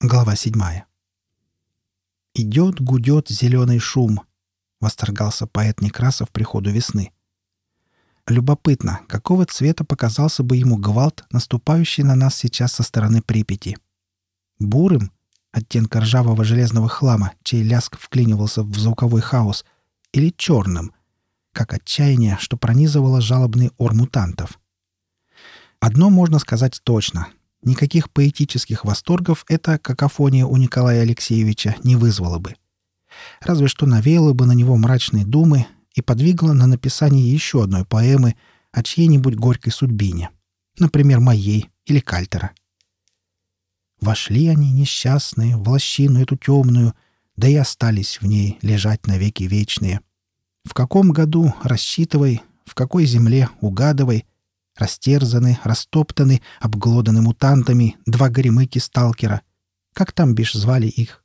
Глава седьмая. «Идет, гудет зеленый шум», — восторгался поэт Некрасов приходу весны. Любопытно, какого цвета показался бы ему гвалт, наступающий на нас сейчас со стороны Припяти. Бурым, оттенка ржавого железного хлама, чей ляск вклинивался в звуковой хаос, или черным, как отчаяние, что пронизывало жалобный ор мутантов. Одно можно сказать точно. Никаких поэтических восторгов эта какофония у Николая Алексеевича не вызвала бы. Разве что навеяла бы на него мрачные думы и подвигла на написание еще одной поэмы о чьей-нибудь горькой судьбине, например, моей или Кальтера. Вошли они, несчастные, в лощину эту темную, да и остались в ней лежать навеки вечные. В каком году рассчитывай, в какой земле угадывай, растерзаны, растоптаны, обглоданы мутантами два горемыки сталкера. Как там бишь звали их?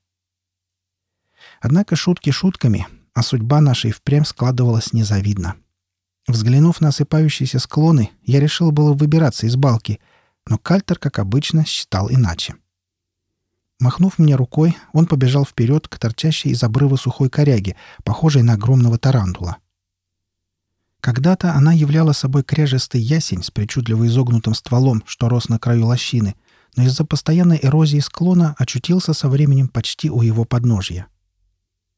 Однако шутки шутками, а судьба нашей впрямь складывалась незавидно. Взглянув на осыпающиеся склоны, я решил было выбираться из балки, но Кальтер, как обычно, считал иначе. Махнув мне рукой, он побежал вперед к торчащей из обрыва сухой коряге, похожей на огромного тарантула. Когда-то она являла собой кряжестый ясень с причудливо изогнутым стволом, что рос на краю лощины, но из-за постоянной эрозии склона очутился со временем почти у его подножья.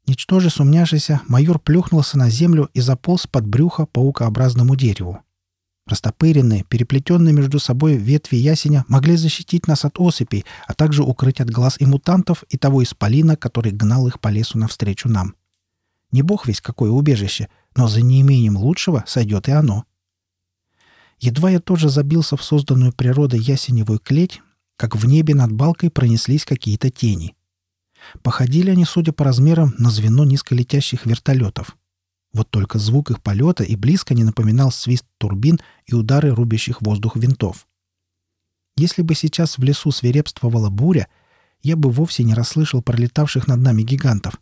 Ничтоже сумняшися, майор плюхнулся на землю и заполз под брюхо паукообразному дереву. Растопыренные, переплетенные между собой ветви ясеня могли защитить нас от осыпей, а также укрыть от глаз и мутантов, и того исполина, который гнал их по лесу навстречу нам. Не бог весь какое убежище, но за неимением лучшего сойдет и оно. Едва я тоже забился в созданную природой ясеневую клеть, как в небе над балкой пронеслись какие-то тени. Походили они, судя по размерам, на звено низколетящих вертолетов. Вот только звук их полета и близко не напоминал свист турбин и удары рубящих воздух винтов. Если бы сейчас в лесу свирепствовала буря, я бы вовсе не расслышал пролетавших над нами гигантов,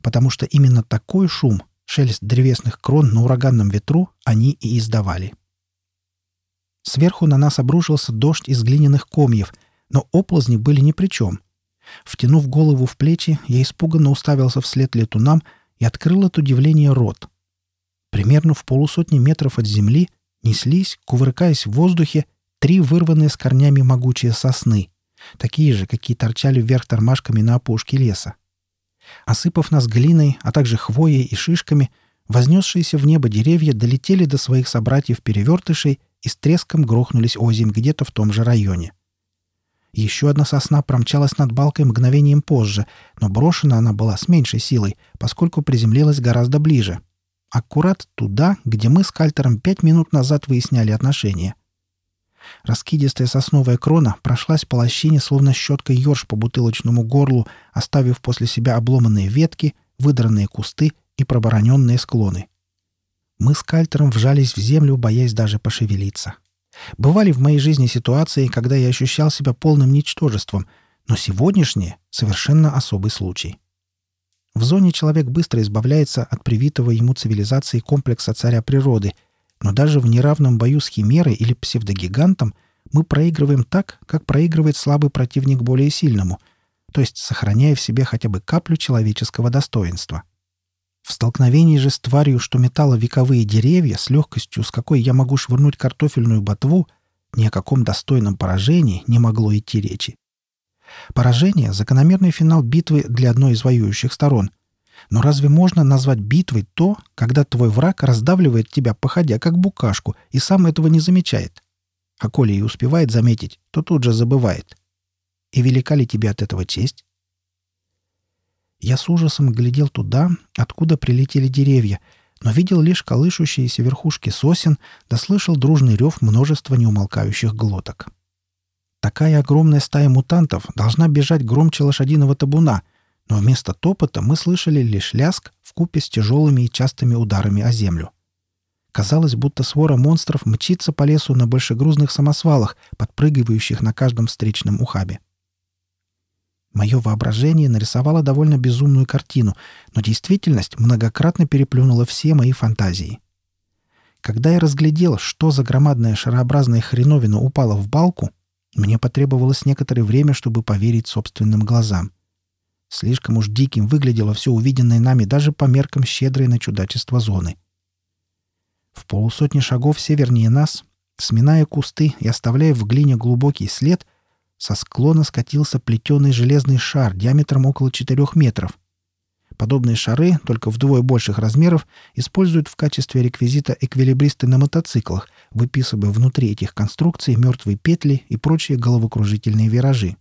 потому что именно такой шум, шелест древесных крон на ураганном ветру, они и издавали. Сверху на нас обрушился дождь из глиняных комьев, но оползни были ни при чем. Втянув голову в плечи, я испуганно уставился вслед летунам и открыл от удивления рот. Примерно в полусотни метров от земли неслись, кувыркаясь в воздухе, три вырванные с корнями могучие сосны, такие же, какие торчали вверх тормашками на опушке леса. Осыпав нас глиной, а также хвоей и шишками, вознесшиеся в небо деревья долетели до своих собратьев-перевертышей и с треском грохнулись озимь где-то в том же районе. Еще одна сосна промчалась над балкой мгновением позже, но брошена она была с меньшей силой, поскольку приземлилась гораздо ближе. Аккурат туда, где мы с Кальтером пять минут назад выясняли отношения. Раскидистая сосновая крона прошлась по лощине, словно щеткой ерш по бутылочному горлу, оставив после себя обломанные ветки, выдранные кусты и пробороненные склоны. Мы с Кальтером вжались в землю, боясь даже пошевелиться. Бывали в моей жизни ситуации, когда я ощущал себя полным ничтожеством, но сегодняшнее — совершенно особый случай. В зоне человек быстро избавляется от привитого ему цивилизации комплекса царя природы, но даже в неравном бою с химерой или псевдогигантом мы проигрываем так, как проигрывает слабый противник более сильному, то есть сохраняя в себе хотя бы каплю человеческого достоинства. В столкновении же с тварью, что метала вековые деревья с легкостью, с какой я могу швырнуть картофельную ботву, ни о каком достойном поражении не могло идти речи. Поражение — закономерный финал битвы для одной из воюющих сторон. Но разве можно назвать битвой то, когда твой враг раздавливает тебя, походя как букашку, и сам этого не замечает? А коли и успевает заметить, то тут же забывает. И велика ли тебе от этого честь? Я с ужасом глядел туда, откуда прилетели деревья, но видел лишь колышущиеся верхушки сосен, да слышал дружный рев множества неумолкающих глоток. Такая огромная стая мутантов должна бежать громче лошадиного табуна, но вместо топота мы слышали лишь ляск в купе с тяжелыми и частыми ударами о землю. Казалось, будто свора монстров мчится по лесу на большегрузных самосвалах, подпрыгивающих на каждом встречном ухабе. Мое воображение нарисовало довольно безумную картину, но действительность многократно переплюнула все мои фантазии. Когда я разглядел, что за громадная шарообразная хреновина упала в балку, Мне потребовалось некоторое время, чтобы поверить собственным глазам. Слишком уж диким выглядело все увиденное нами даже по меркам щедрой на чудачество зоны. В полусотни шагов севернее нас, сминая кусты и оставляя в глине глубокий след, со склона скатился плетеный железный шар диаметром около 4 метров. Подобные шары, только вдвое больших размеров, используют в качестве реквизита эквилибристы на мотоциклах, выписывая внутри этих конструкций мертвые петли и прочие головокружительные виражи.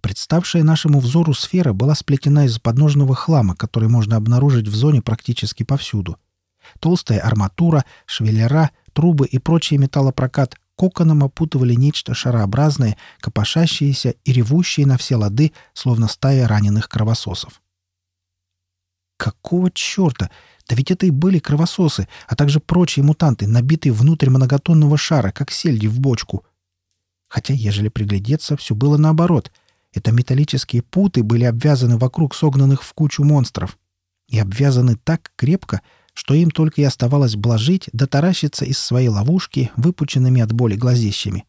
Представшая нашему взору сфера была сплетена из подножного хлама, который можно обнаружить в зоне практически повсюду. Толстая арматура, швеллера, трубы и прочий металлопрокат коконом опутывали нечто шарообразное, копошащееся и ревущее на все лады, словно стая раненых кровососов. Какого черта? Да ведь это и были кровососы, а также прочие мутанты, набитые внутрь многотонного шара, как сельди в бочку. Хотя, ежели приглядеться, все было наоборот. Это металлические путы были обвязаны вокруг согнанных в кучу монстров. И обвязаны так крепко, что им только и оставалось блажить да таращиться из своей ловушки, выпученными от боли глазищами.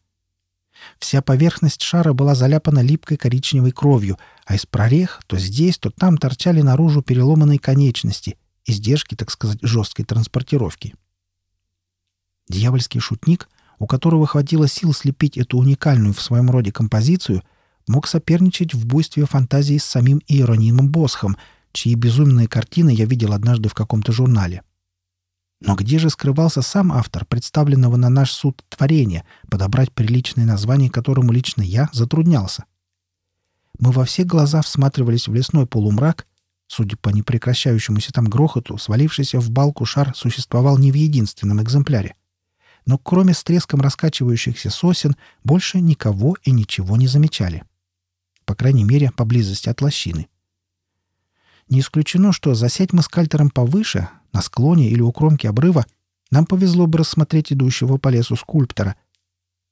Вся поверхность шара была заляпана липкой коричневой кровью, а из прорех то здесь, то там торчали наружу переломанные конечности, издержки, так сказать, жесткой транспортировки. Дьявольский шутник, у которого хватило сил слепить эту уникальную в своем роде композицию, мог соперничать в буйстве фантазии с самим Иеронимом Босхом — чьи безумные картины я видел однажды в каком-то журнале. Но где же скрывался сам автор представленного на наш суд творения, подобрать приличное название которому лично я затруднялся? Мы во все глаза всматривались в лесной полумрак. Судя по непрекращающемуся там грохоту, свалившийся в балку шар существовал не в единственном экземпляре. Но кроме с треском раскачивающихся сосен, больше никого и ничего не замечали. По крайней мере, поблизости от лощины. — не исключено, что засядь мы с кальтером повыше, на склоне или у кромки обрыва, нам повезло бы рассмотреть идущего по лесу скульптора.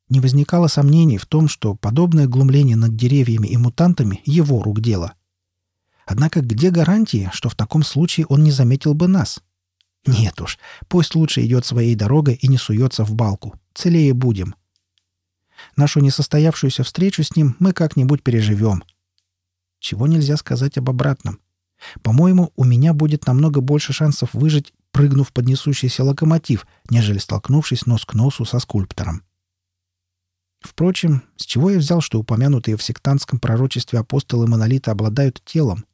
Не возникало сомнений в том, что подобное глумление над деревьями и мутантами — его рук дело. Однако где гарантии, что в таком случае он не заметил бы нас? Нет уж, пусть лучше идет своей дорогой и не суется в балку. Целее будем. Нашу несостоявшуюся встречу с ним мы как-нибудь переживем. Чего нельзя сказать об обратном. По-моему, у меня будет намного больше шансов выжить, прыгнув под несущийся локомотив, нежели столкнувшись нос к носу со скульптором. Впрочем, с чего я взял, что упомянутые в сектантском пророчестве апостолы Монолита обладают телом?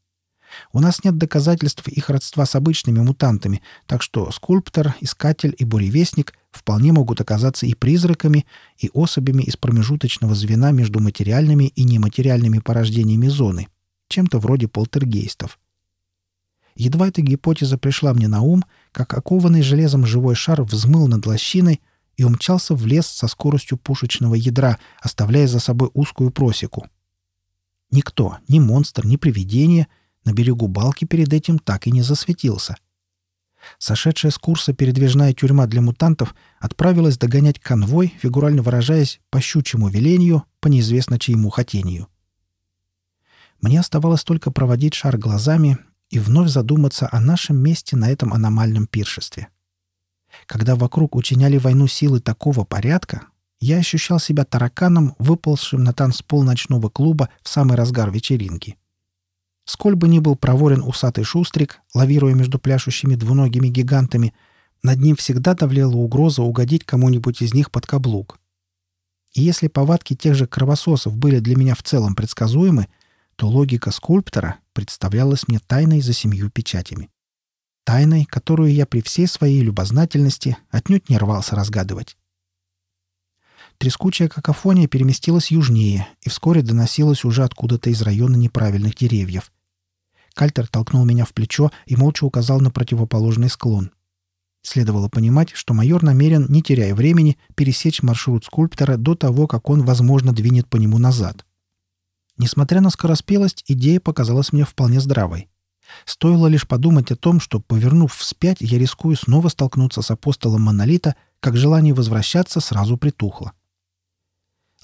У нас нет доказательств их родства с обычными мутантами, так что скульптор, искатель и буревестник вполне могут оказаться и призраками, и особями из промежуточного звена между материальными и нематериальными порождениями зоны, чем-то вроде полтергейстов. Едва эта гипотеза пришла мне на ум, как окованный железом живой шар взмыл над лощиной и умчался в лес со скоростью пушечного ядра, оставляя за собой узкую просеку. Никто, ни монстр, ни привидение на берегу балки перед этим так и не засветился. Сошедшая с курса передвижная тюрьма для мутантов отправилась догонять конвой, фигурально выражаясь, по щучьему велению, по неизвестно чьему хотению. Мне оставалось только проводить шар глазами и вновь задуматься о нашем месте на этом аномальном пиршестве. Когда вокруг учиняли войну силы такого порядка, я ощущал себя тараканом, выползшим на танцпол ночного клуба в самый разгар вечеринки. Сколь бы ни был проворен усатый шустрик, лавируя между пляшущими двуногими гигантами, над ним всегда давлела угроза угодить кому-нибудь из них под каблук. И если повадки тех же кровососов были для меня в целом предсказуемы, то логика скульптора представлялась мне тайной за семью печатями. Тайной, которую я при всей своей любознательности отнюдь не рвался разгадывать. Трескучая какофония переместилась южнее и вскоре доносилась уже откуда-то из района неправильных деревьев. Кальтер толкнул меня в плечо и молча указал на противоположный склон. Следовало понимать, что майор намерен, не теряя времени, пересечь маршрут скульптора до того, как он, возможно, двинет по нему назад. Несмотря на скороспелость, идея показалась мне вполне здравой. Стоило лишь подумать о том, что, повернув вспять, я рискую снова столкнуться с апостолом Монолита, как желание возвращаться сразу притухло.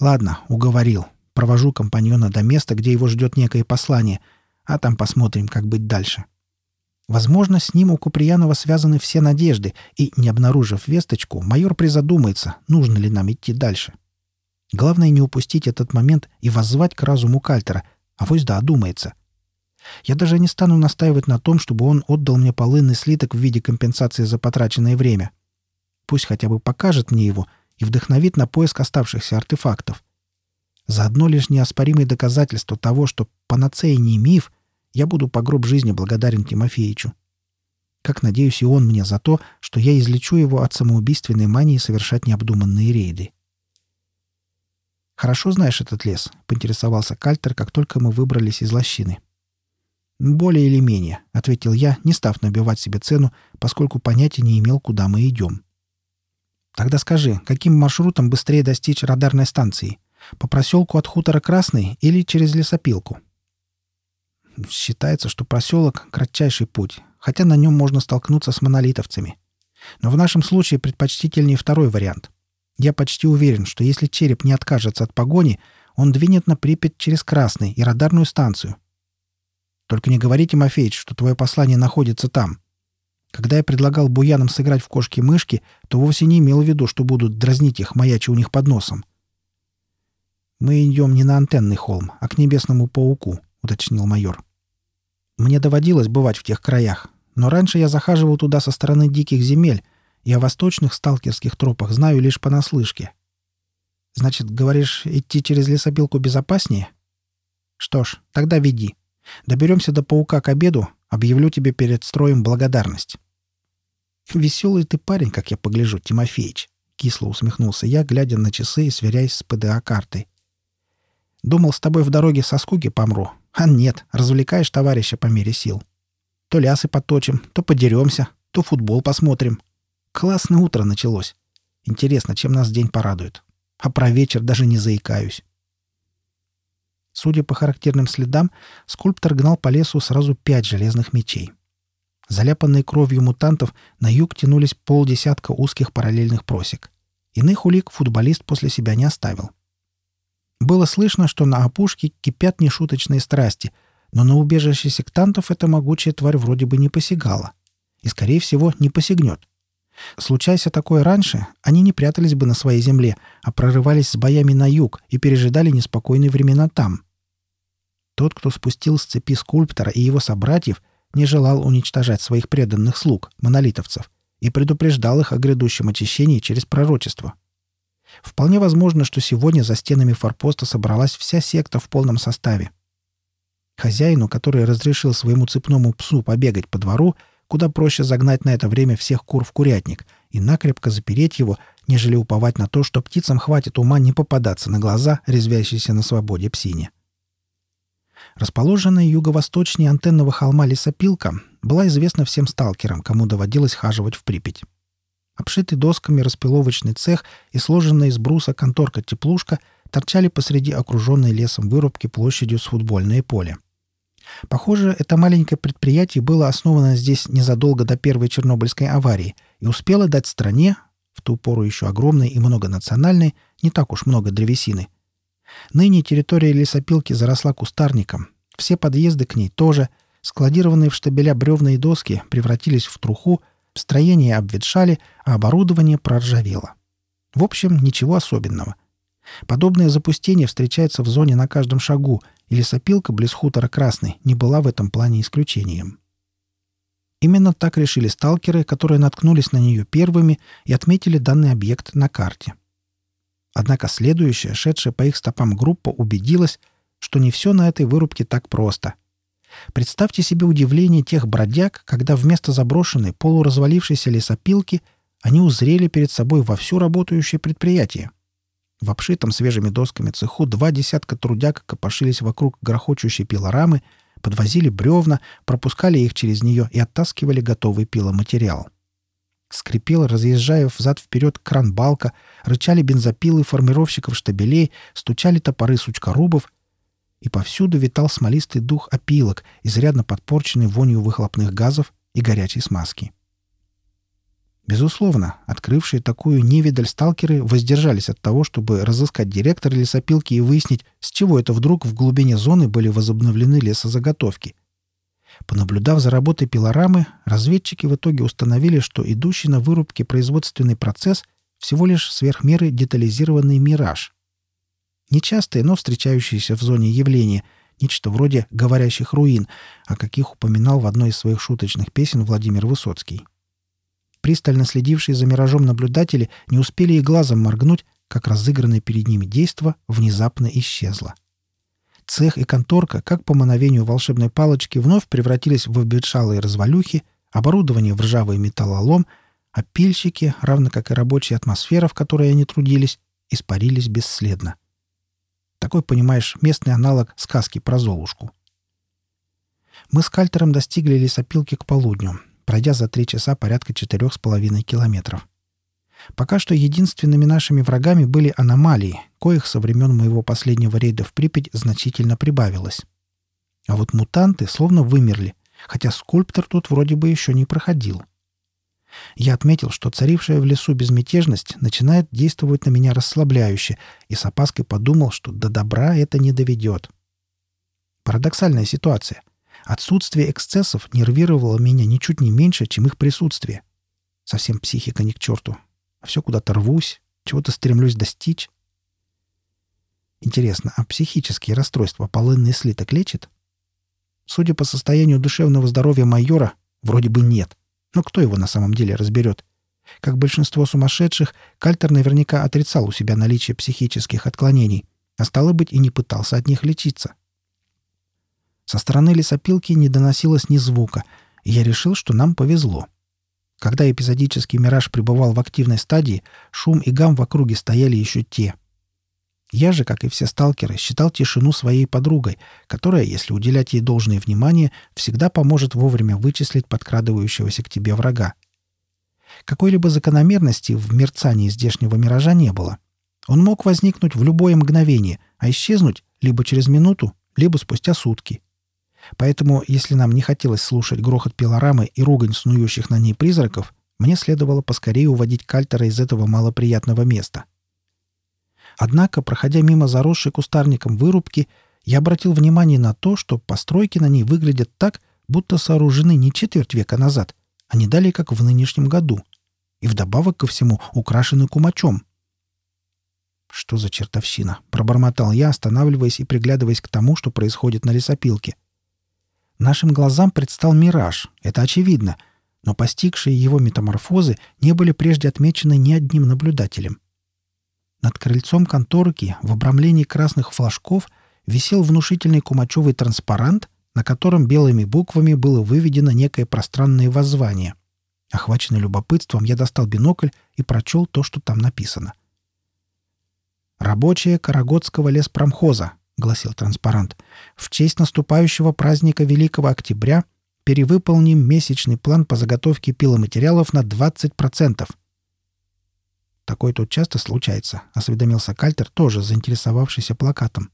Ладно, уговорил. Провожу компаньона до места, где его ждет некое послание, а там посмотрим, как быть дальше. Возможно, с ним у Куприянова связаны все надежды, и, не обнаружив весточку, майор призадумается, нужно ли нам идти дальше. — Главное не упустить этот момент и воззвать к разуму Кальтера, а вось да одумается. Я даже не стану настаивать на том, чтобы он отдал мне полынный слиток в виде компенсации за потраченное время. Пусть хотя бы покажет мне его и вдохновит на поиск оставшихся артефактов. Заодно лишь неоспоримые доказательства того, что панацея не миф, я буду по гроб жизни благодарен Тимофеичу. Как надеюсь и он мне за то, что я излечу его от самоубийственной мании совершать необдуманные рейды. «Хорошо знаешь этот лес?» — поинтересовался Кальтер, как только мы выбрались из лощины. «Более или менее», — ответил я, не став набивать себе цену, поскольку понятия не имел, куда мы идем. «Тогда скажи, каким маршрутом быстрее достичь радарной станции? По проселку от хутора Красный или через лесопилку?» Считается, что проселок — кратчайший путь, хотя на нем можно столкнуться с монолитовцами. Но в нашем случае предпочтительнее второй вариант. Я почти уверен, что если череп не откажется от погони, он двинет на Припять через Красный и радарную станцию — только не говори, Тимофеич, что твое послание находится там. Когда я предлагал буянам сыграть в кошки-мышки, то вовсе не имел в виду, что будут дразнить их, маяча у них под носом. «Мы идем не на антенный холм, а к небесному пауку», — уточнил майор. «Мне доводилось бывать в тех краях, но раньше я захаживал туда со стороны диких земель, и о восточных сталкерских тропах знаю лишь понаслышке. Значит, говоришь, идти через лесопилку безопаснее? Что ж, тогда веди. Доберемся до паука к обеду, объявлю тебе перед строем благодарность». «Веселый ты парень, как я погляжу, Тимофеич», — кисло усмехнулся я, глядя на часы и сверяясь с ПДА-картой. «Думал, с тобой в дороге со скуки помру. А нет, развлекаешь товарища по мере сил. То лясы поточим, то подеремся, то футбол посмотрим. Классное утро началось. Интересно, чем нас день порадует. А про вечер даже не заикаюсь». Судя по характерным следам, скульптор гнал по лесу сразу пять железных мечей. Заляпанные кровью мутантов на юг тянулись полдесятка узких параллельных просек. Иных улик футболист после себя не оставил. Было слышно, что на опушке кипят нешуточные страсти, но на убежище сектантов эта могучая тварь вроде бы не посягала. И, скорее всего, не посягнет. Случайся такое раньше, они не прятались бы на своей земле, а прорывались с боями на юг и пережидали неспокойные времена там. Тот, кто спустил с цепи скульптора и его собратьев, не желал уничтожать своих преданных слуг, монолитовцев, и предупреждал их о грядущем очищении через пророчество. Вполне возможно, что сегодня за стенами форпоста собралась вся секта в полном составе. Хозяину, который разрешил своему цепному псу побегать по двору, куда проще загнать на это время всех кур в курятник и накрепко запереть его, нежели уповать на то, что птицам хватит ума не попадаться на глаза, резвящейся на свободе псине. Расположенная юго-восточнее антенного холма лесопилка была известна всем сталкерам, кому доводилось хаживать в Припять. Обшитый досками распиловочный цех и сложенная из бруса конторка-теплушка торчали посреди окруженной лесом вырубки площадью с футбольное поле. Похоже, это маленькое предприятие было основано здесь незадолго до первой Чернобыльской аварии и успело дать стране, в ту пору еще огромной и многонациональной, не так уж много древесины – Ныне территория лесопилки заросла кустарником. Все подъезды к ней тоже. Складированные в штабеля бревна и доски превратились в труху, строения обветшали, а оборудование проржавело. В общем, ничего особенного. Подобное запустение встречается в зоне на каждом шагу, и лесопилка близ хутора Красный не была в этом плане исключением. Именно так решили сталкеры, которые наткнулись на нее первыми и отметили данный объект на карте. Однако следующая, шедшая по их стопам группа, убедилась, что не все на этой вырубке так просто. Представьте себе удивление тех бродяг, когда вместо заброшенной полуразвалившейся лесопилки они узрели перед собой вовсю работающее предприятие. В обшитом свежими досками цеху два десятка трудяг копошились вокруг грохочущей пилорамы, подвозили бревна, пропускали их через нее и оттаскивали готовый пиломатериал. Скрипел, разъезжая взад-вперед кран-балка, рычали бензопилы формировщиков штабелей, стучали топоры сучкорубов, и повсюду витал смолистый дух опилок, изрядно подпорченный вонью выхлопных газов и горячей смазки. Безусловно, открывшие такую невидаль сталкеры воздержались от того, чтобы разыскать директора лесопилки и выяснить, с чего это вдруг в глубине зоны были возобновлены лесозаготовки — Понаблюдав за работой пилорамы, разведчики в итоге установили, что идущий на вырубке производственный процесс всего лишь сверхмеры детализированный мираж. Нечастые, но встречающиеся в зоне явления, нечто вроде «говорящих руин», о каких упоминал в одной из своих шуточных песен Владимир Высоцкий. Пристально следившие за миражом наблюдатели не успели и глазом моргнуть, как разыгранное перед ними действо внезапно исчезло. Цех и конторка, как по мановению волшебной палочки, вновь превратились в обветшалые развалюхи, оборудование в ржавый металлолом, а пильщики, равно как и рабочая атмосфера, в которой они трудились, испарились бесследно. Такой, понимаешь, местный аналог сказки про Золушку. Мы с Кальтером достигли лесопилки к полудню, пройдя за три часа порядка четырех с половиной километров. Пока что единственными нашими врагами были аномалии, коих со времен моего последнего рейда в Припять значительно прибавилось. А вот мутанты словно вымерли, хотя скульптор тут вроде бы еще не проходил. Я отметил, что царившая в лесу безмятежность начинает действовать на меня расслабляюще, и с опаской подумал, что до добра это не доведет. Парадоксальная ситуация. Отсутствие эксцессов нервировало меня ничуть не меньше, чем их присутствие. Совсем психика не к черту. Все куда-то рвусь, чего-то стремлюсь достичь. Интересно, а психические расстройства полынный слиток лечит? Судя по состоянию душевного здоровья майора, вроде бы нет. Но кто его на самом деле разберет? Как большинство сумасшедших, Кальтер наверняка отрицал у себя наличие психических отклонений, а стало быть и не пытался от них лечиться. Со стороны лесопилки не доносилось ни звука, и я решил, что нам повезло. Когда эпизодический мираж пребывал в активной стадии, шум и гам в округе стояли еще те. Я же, как и все сталкеры, считал тишину своей подругой, которая, если уделять ей должное внимание, всегда поможет вовремя вычислить подкрадывающегося к тебе врага. Какой-либо закономерности в мерцании здешнего миража не было. Он мог возникнуть в любое мгновение, а исчезнуть либо через минуту, либо спустя сутки. Поэтому, если нам не хотелось слушать грохот пилорамы и ругань снующих на ней призраков, мне следовало поскорее уводить Кальтера из этого малоприятного места. Однако, проходя мимо заросшей кустарником вырубки, я обратил внимание на то, что постройки на ней выглядят так, будто сооружены не четверть века назад, а не далее, как в нынешнем году. И вдобавок ко всему украшены кумачом. «Что за чертовщина?» — пробормотал я, останавливаясь и приглядываясь к тому, что происходит на лесопилке — Нашим глазам предстал мираж, это очевидно, но постигшие его метаморфозы не были прежде отмечены ни одним наблюдателем. Над крыльцом конторки в обрамлении красных флажков висел внушительный кумачевый транспарант, на котором белыми буквами было выведено некое пространное воззвание. Охваченный любопытством, я достал бинокль и прочел то, что там написано. «Рабочие Карагодского леспромхоза — гласил транспарант, — «в честь наступающего праздника Великого Октября перевыполним месячный план по заготовке пиломатериалов на 20%. «Такое тут часто случается», — осведомился Кальтер, тоже заинтересовавшийся плакатом.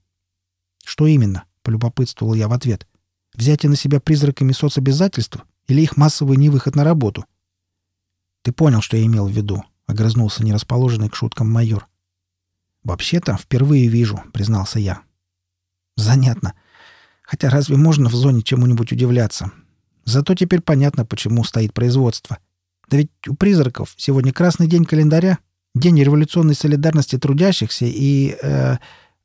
«Что именно?» — полюбопытствовал я в ответ. «Взятие на себя призраками соцобязательств или их массовый невыход на работу?» «Ты понял, что я имел в виду», — огрызнулся нерасположенный к шуткам майор. «Вообще-то впервые вижу», — признался я. Занятно. Хотя разве можно в зоне чему-нибудь удивляться? Зато теперь понятно, почему стоит производство. Да ведь у призраков сегодня красный день календаря, день революционной солидарности трудящихся и... Э,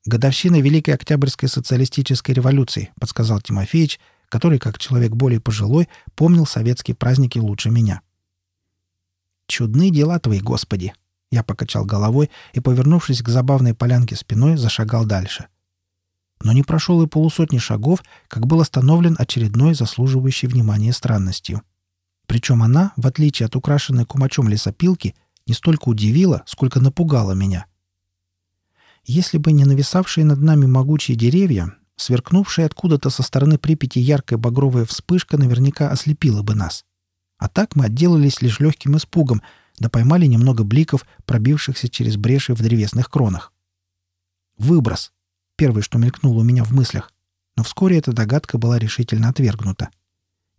годовщина Великой Октябрьской социалистической революции, подсказал Тимофеевич, который, как человек более пожилой, помнил советские праздники лучше меня. «Чудные дела твои, Господи!» Я покачал головой и, повернувшись к забавной полянке спиной, зашагал дальше — но не прошел и полусотни шагов, как был остановлен очередной заслуживающий внимания странностью. Причем она, в отличие от украшенной кумачом лесопилки, не столько удивила, сколько напугала меня. Если бы не нависавшие над нами могучие деревья, сверкнувшая откуда-то со стороны Припяти яркая багровая вспышка наверняка ослепила бы нас. А так мы отделались лишь легким испугом, да поймали немного бликов, пробившихся через бреши в древесных кронах. Выброс. Первое, что мелькнуло у меня в мыслях. Но вскоре эта догадка была решительно отвергнута.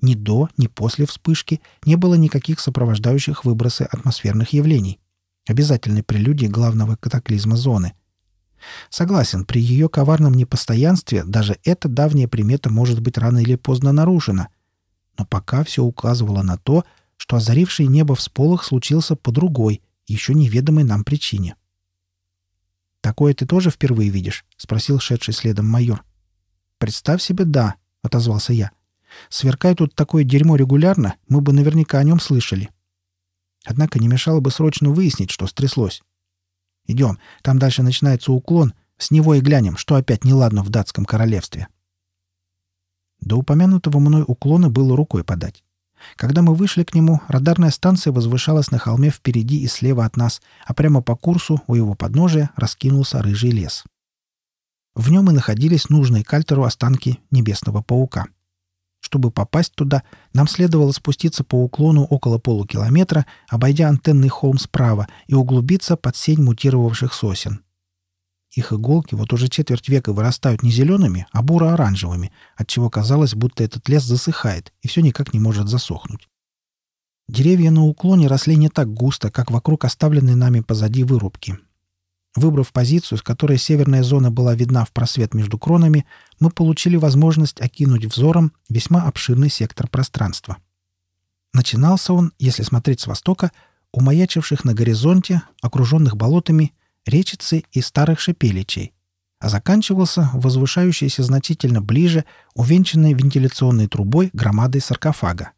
Ни до, ни после вспышки не было никаких сопровождающих выбросы атмосферных явлений. Обязательной прелюдии главного катаклизма зоны. Согласен, при ее коварном непостоянстве даже эта давняя примета может быть рано или поздно нарушена. Но пока все указывало на то, что озаривший небо всполох случился по другой, еще неведомой нам причине. «Такое ты тоже впервые видишь?» — спросил шедший следом майор. «Представь себе, да», — отозвался я. «Сверкай тут такое дерьмо регулярно, мы бы наверняка о нем слышали». Однако не мешало бы срочно выяснить, что стряслось. «Идем, там дальше начинается уклон, с него и глянем, что опять неладно в датском королевстве». До упомянутого мной уклона было рукой подать. Когда мы вышли к нему, радарная станция возвышалась на холме впереди и слева от нас, а прямо по курсу у его подножия раскинулся рыжий лес. В нем и находились нужные кальтеру останки небесного паука. Чтобы попасть туда, нам следовало спуститься по уклону около полукилометра, обойдя антенный холм справа и углубиться под сень мутировавших сосен. Их иголки вот уже четверть века вырастают не зелеными, а буро-оранжевыми, отчего казалось, будто этот лес засыхает и все никак не может засохнуть. Деревья на уклоне росли не так густо, как вокруг оставленной нами позади вырубки. Выбрав позицию, с которой северная зона была видна в просвет между кронами, мы получили возможность окинуть взором весьма обширный сектор пространства. Начинался он, если смотреть с востока, у маячивших на горизонте, окруженных болотами, речицы и старых шепеличей, а заканчивался возвышающейся значительно ближе, увенчанной вентиляционной трубой громадой саркофага.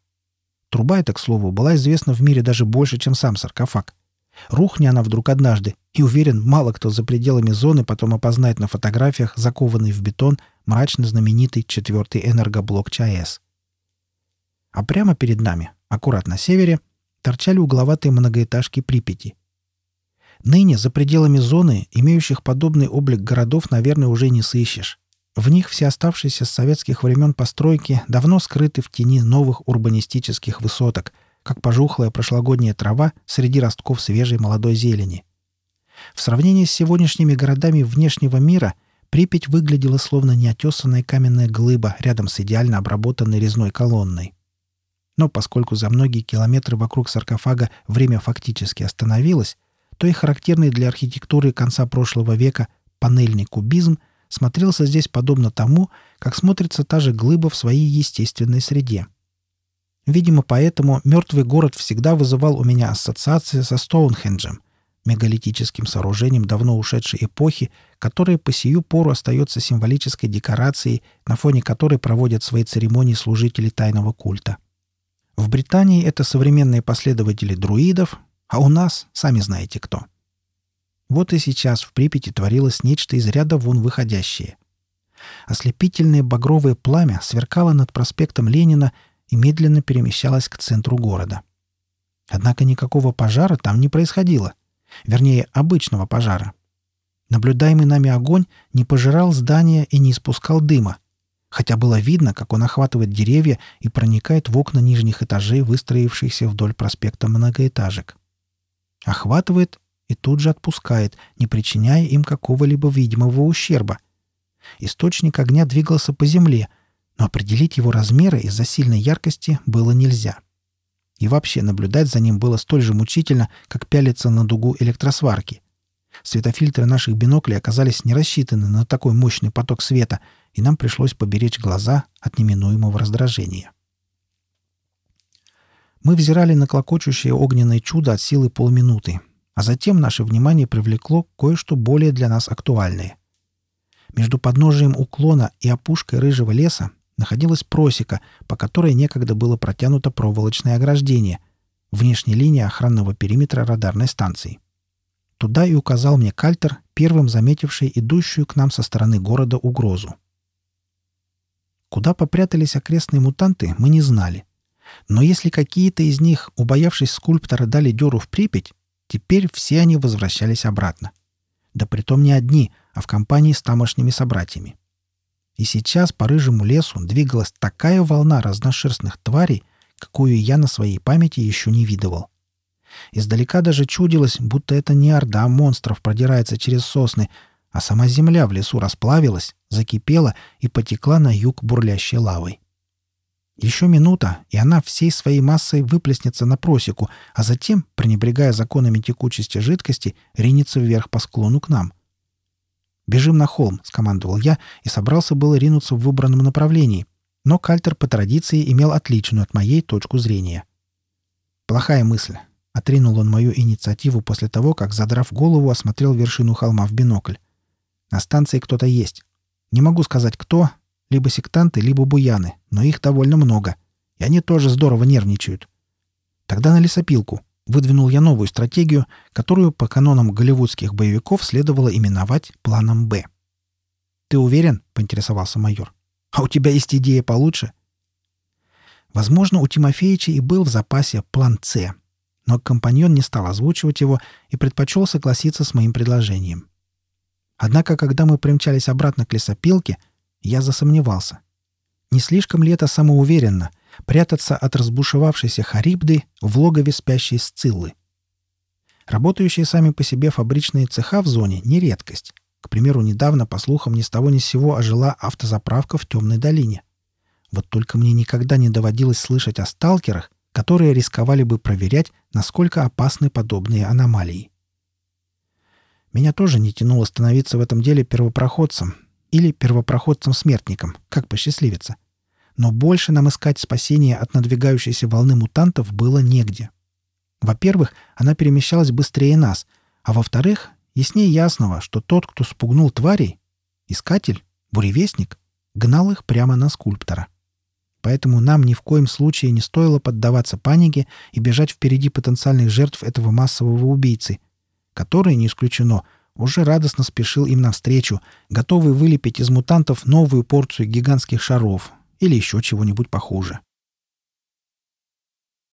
Труба эта, к слову, была известна в мире даже больше, чем сам саркофаг. Рухни она вдруг однажды, и уверен, мало кто за пределами зоны потом опознает на фотографиях закованный в бетон мрачно знаменитый четвертый энергоблок ЧАЭС. А прямо перед нами, аккурат на севере, торчали угловатые многоэтажки Припяти — Ныне за пределами зоны, имеющих подобный облик городов, наверное, уже не сыщешь. В них все оставшиеся с советских времен постройки давно скрыты в тени новых урбанистических высоток, как пожухлая прошлогодняя трава среди ростков свежей молодой зелени. В сравнении с сегодняшними городами внешнего мира Припять выглядела словно неотесанная каменная глыба рядом с идеально обработанной резной колонной. Но поскольку за многие километры вокруг саркофага время фактически остановилось, то и характерный для архитектуры конца прошлого века панельный кубизм смотрелся здесь подобно тому, как смотрится та же глыба в своей естественной среде. Видимо, поэтому мертвый город всегда вызывал у меня ассоциации со Стоунхенджем, мегалитическим сооружением давно ушедшей эпохи, которое по сию пору остается символической декорацией, на фоне которой проводят свои церемонии служители тайного культа. В Британии это современные последователи друидов, а у нас сами знаете кто. Вот и сейчас в Припяти творилось нечто из ряда вон выходящее. Ослепительное багровое пламя сверкало над проспектом Ленина и медленно перемещалось к центру города. Однако никакого пожара там не происходило. Вернее, обычного пожара. Наблюдаемый нами огонь не пожирал здания и не испускал дыма, хотя было видно, как он охватывает деревья и проникает в окна нижних этажей, выстроившихся вдоль проспекта многоэтажек. Охватывает и тут же отпускает, не причиняя им какого-либо видимого ущерба. Источник огня двигался по земле, но определить его размеры из-за сильной яркости было нельзя. И вообще наблюдать за ним было столь же мучительно, как пялиться на дугу электросварки. Светофильтры наших биноклей оказались не рассчитаны на такой мощный поток света, и нам пришлось поберечь глаза от неминуемого раздражения. Мы взирали на клокочущее огненное чудо от силы полминуты, а затем наше внимание привлекло кое-что более для нас актуальное. Между подножием уклона и опушкой рыжего леса находилась просека, по которой некогда было протянуто проволочное ограждение, внешняя линия охранного периметра радарной станции. Туда и указал мне Кальтер, первым заметивший идущую к нам со стороны города угрозу. Куда попрятались окрестные мутанты, мы не знали — но если какие-то из них, убоявшись скульптора, дали дёру в Припять, теперь все они возвращались обратно. Да притом не одни, а в компании с тамошними собратьями. И сейчас по рыжему лесу двигалась такая волна разношерстных тварей, какую я на своей памяти еще не видывал. Издалека даже чудилось, будто это не орда монстров продирается через сосны, а сама земля в лесу расплавилась, закипела и потекла на юг бурлящей лавой. Еще минута, и она всей своей массой выплеснется на просеку, а затем, пренебрегая законами текучести жидкости, ринется вверх по склону к нам. «Бежим на холм», — скомандовал я и собрался было ринуться в выбранном направлении, но Кальтер по традиции имел отличную от моей точку зрения. Плохая мысль. Отринул он мою инициативу после того, как, задрав голову, осмотрел вершину холма в бинокль. На станции кто-то есть. Не могу сказать, кто. Либо сектанты, либо буяны, но их довольно много. И они тоже здорово нервничают. Тогда на лесопилку. Выдвинул я новую стратегию, которую по канонам голливудских боевиков следовало именовать планом «Б». «Ты уверен?» — поинтересовался майор. «А у тебя есть идея получше?» Возможно, у Тимофеича и был в запасе план «С», но компаньон не стал озвучивать его и предпочел согласиться с моим предложением. Однако, когда мы примчались обратно к лесопилке, я засомневался. Не слишком ли это самоуверенно — прятаться от разбушевавшейся Харибды в логове спящей Сциллы? Работающие сами по себе фабричные цеха в зоне — не редкость. К примеру, недавно, по слухам, ни с того ни с сего ожила автозаправка в темной долине. Вот только мне никогда не доводилось слышать о сталкерах, которые рисковали бы проверять, насколько опасны подобные аномалии. Меня тоже не тянуло становиться в этом деле первопроходцем или первопроходцем-смертником, как посчастливится. Но больше нам искать спасения от надвигающейся волны мутантов было негде. Во-первых, она перемещалась быстрее нас, а во-вторых, яснее ясного, что тот, кто спугнул тварей, искатель, буревестник, гнал их прямо на скульптора. Поэтому нам ни в коем случае не стоило поддаваться панике и бежать впереди потенциальных жертв этого массового убийцы, который, не исключено, уже радостно спешил им навстречу, готовый вылепить из мутантов новую порцию гигантских шаров или еще чего-нибудь похуже.